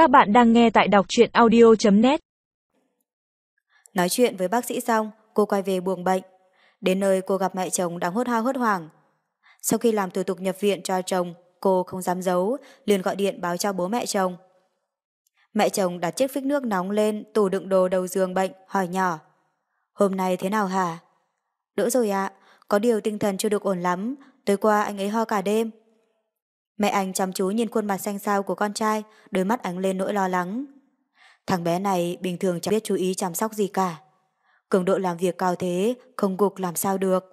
Các bạn đang nghe tại đọc truyện audio.net Nói chuyện với bác sĩ xong, cô quay về buồng bệnh. Đến nơi cô gặp mẹ chồng đang hốt hao hốt hoảng. Sau khi làm thủ tục nhập viện cho chồng, cô không dám giấu, liền gọi điện báo cho bố mẹ chồng. Mẹ chồng đặt chiếc phích nước nóng lên tủ đựng đồ đầu giường bệnh, hỏi nhỏ. Hôm nay thế nào hả? Đỡ rồi ạ, có điều tinh thần chưa được ổn lắm, tối qua anh ấy ho cả đêm. Mẹ anh chăm chú nhìn khuôn mặt xanh xao của con trai, đôi mắt ánh lên nỗi lo lắng. Thằng bé này bình thường chẳng biết chú ý chăm sóc gì cả. Cường độ làm việc cao thế, không gục làm sao được.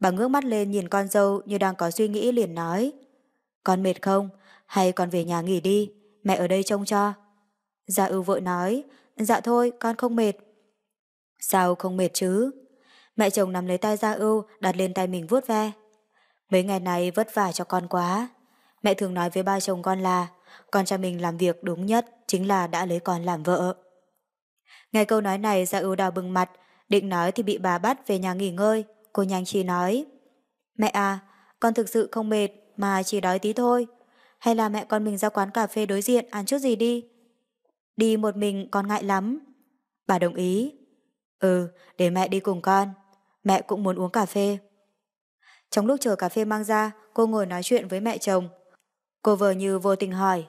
Bà ngước mắt lên nhìn con dâu như đang có suy nghĩ liền nói. Con mệt không? Hay con về nhà nghỉ đi, mẹ ở đây trông cho. Dạ ưu vội nói, dạ thôi, con không mệt. Sao không mệt chứ? Mẹ chồng nắm lấy tay Gia ưu, đặt lên tay mình vuốt ve. Mấy ngày này vất vả cho con quá. Mẹ thường nói với ba chồng con là con trai mình làm việc đúng nhất chính là đã lấy con làm vợ. Nghe câu nói này Gia ưu đào bừng mặt, định nói thì bị bà bắt về nhà nghỉ ngơi. Cô nhanh chỉ nói Mẹ à, con thực sự không mệt mà chỉ đói tí thôi. Hay là mẹ con mình ra quán cà phê đối diện ăn chút gì đi? Đi một mình con ngại lắm. Bà đồng ý. Ừ, để mẹ đi cùng con. Mẹ cũng muốn uống cà phê. Trong lúc chờ cà phê mang ra, cô ngồi nói chuyện với mẹ chồng. Cô vừa như vô tình hỏi.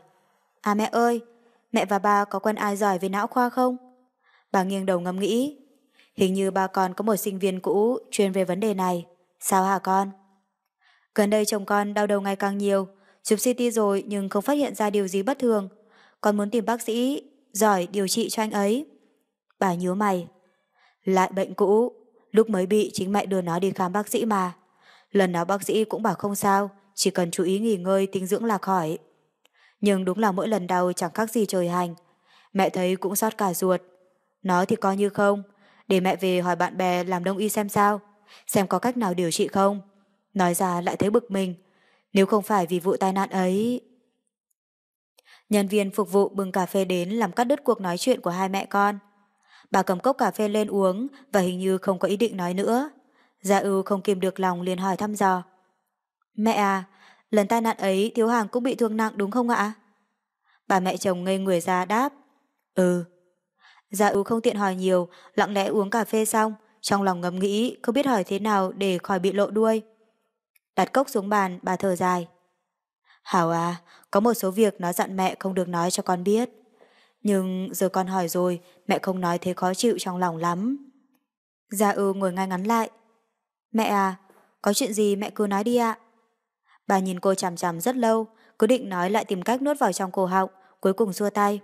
À mẹ ơi, mẹ và ba có quen ai giỏi về não khoa không? Bà nghiêng đầu ngẫm nghĩ. Hình như ba con có một sinh viên cũ chuyên về vấn đề này. Sao hả con? Gần đây chồng con đau đầu ngày càng nhiều. Chụp CT rồi nhưng không phát hiện ra điều gì bất thường. Con muốn tìm bác sĩ giỏi điều trị cho anh ấy. Bà nhíu mày. Lại bệnh cũ, lúc mới bị chính mẹ đưa nó đi khám bác sĩ mà. Lần nào bác sĩ cũng bảo không sao, chỉ cần chú ý nghỉ ngơi tinh dưỡng là khỏi. Nhưng đúng là mỗi lần đau chẳng khác gì trời hành. Mẹ thấy cũng xót cả ruột. nói thì coi như không, để mẹ về hỏi bạn bè làm đông y xem sao, xem có cách nào điều trị không. Nói ra lại thấy bực mình, nếu không phải vì vụ tai nạn ấy... Nhân viên phục vụ bưng cà phê đến làm cắt đứt cuộc nói chuyện của hai mẹ con. Bà cầm cốc cà phê lên uống và hình như không có ý định nói nữa. Gia ưu không kìm được lòng liền hỏi thăm dò. Mẹ à, lần tai nạn ấy thiếu hàng cũng bị thương nặng đúng không ạ? Bà mẹ chồng ngây người ra đáp. Ừ. Gia ưu không tiện hỏi nhiều, lặng lẽ uống cà phê xong, trong lòng ngẫm nghĩ không biết hỏi thế nào để khỏi bị lộ đuôi. Đặt cốc xuống bàn, bà thở dài. Hảo à, có một số việc nó dặn mẹ không được nói cho con biết. Nhưng giờ con hỏi rồi, mẹ không nói thế khó chịu trong lòng lắm. Gia ưu ngồi ngay ngắn lại. Mẹ à, có chuyện gì mẹ cứ nói đi ạ. Bà nhìn cô chằm chằm rất lâu, cứ định nói lại tìm cách nuốt vào trong cổ họng, cuối cùng xua tay.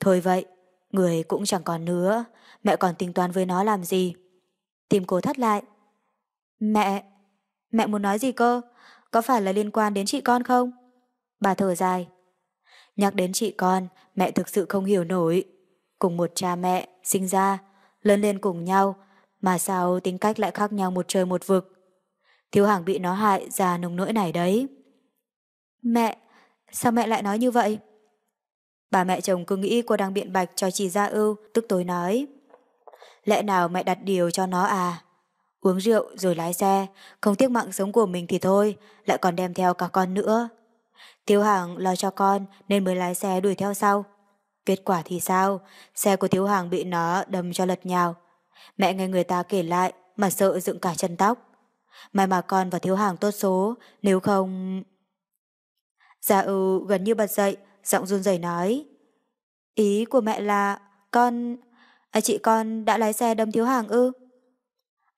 Thôi vậy, người cũng chẳng còn nữa, mẹ còn tính toán với nó làm gì. Tìm cô thắt lại. Mẹ, mẹ muốn nói gì cơ? Có phải là liên quan đến chị con không? Bà thở dài. Nhắc đến chị con, mẹ thực sự không hiểu nổi. Cùng một cha mẹ, sinh ra, lớn lên cùng nhau, mà sao tính cách lại khác nhau một trời một vực. Thiếu hàng bị nó hại ra nông nỗi này đấy. Mẹ, sao mẹ lại nói như vậy? Bà mẹ chồng cứ nghĩ cô đang biện bạch cho chị Gia ưu, tức tối nói. Lẽ nào mẹ đặt điều cho nó à? Uống rượu rồi lái xe, không tiếc mạng sống của mình thì thôi, lại còn đem theo cả con nữa. Thiếu hàng lo cho con nên mới lái xe đuổi theo sau. Kết quả thì sao? Xe của thiếu hàng bị nó đâm cho lật nhào. Mẹ nghe người ta kể lại mà sợ dựng cả chân tóc. May mà con và thiếu hàng tốt số, nếu không... Gia ưu gần như bật dậy, giọng run rẩy nói. Ý của mẹ là con... À, chị con đã lái xe đâm thiếu hàng ư?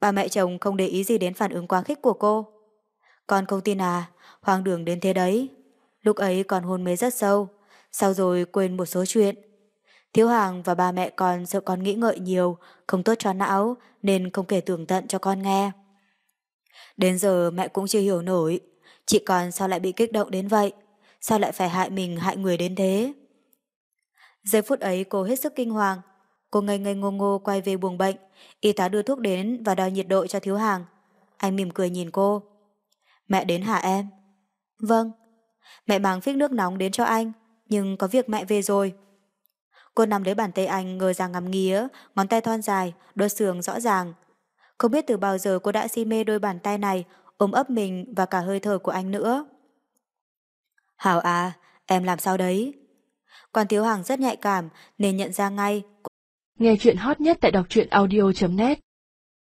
Bà mẹ chồng không để ý gì đến phản ứng quá khích của cô. Con không tin à, hoang đường đến thế đấy. Lúc ấy còn hôn mê rất sâu, sau rồi quên một số chuyện. Thiếu hàng và ba mẹ con sợ con nghĩ ngợi nhiều, không tốt cho não, nên không kể tường tận cho con nghe. Đến giờ mẹ cũng chưa hiểu nổi, chị còn sao lại bị kích động đến vậy? Sao lại phải hại mình hại người đến thế? Giây phút ấy cô hết sức kinh hoàng. Cô ngây ngây ngô ngô quay về buồng bệnh, y tá đưa thuốc đến và đo nhiệt độ cho thiếu hàng. Anh mỉm cười nhìn cô. Mẹ đến hả em? Vâng. Mẹ mang phích nước nóng đến cho anh, nhưng có việc mẹ về rồi. Cô nằm lấy bàn tay anh ngờ ra ngắm nghía, ngón tay thon dài, đôi sườn rõ ràng. Không biết từ bao giờ cô đã si mê đôi bàn tay này, ôm ấp mình và cả hơi thở của anh nữa. Hảo à, em làm sao đấy? Quan Tiếu Hằng rất nhạy cảm nên nhận ra ngay. Nghe chuyện hot nhất tại đọc truyện audio.net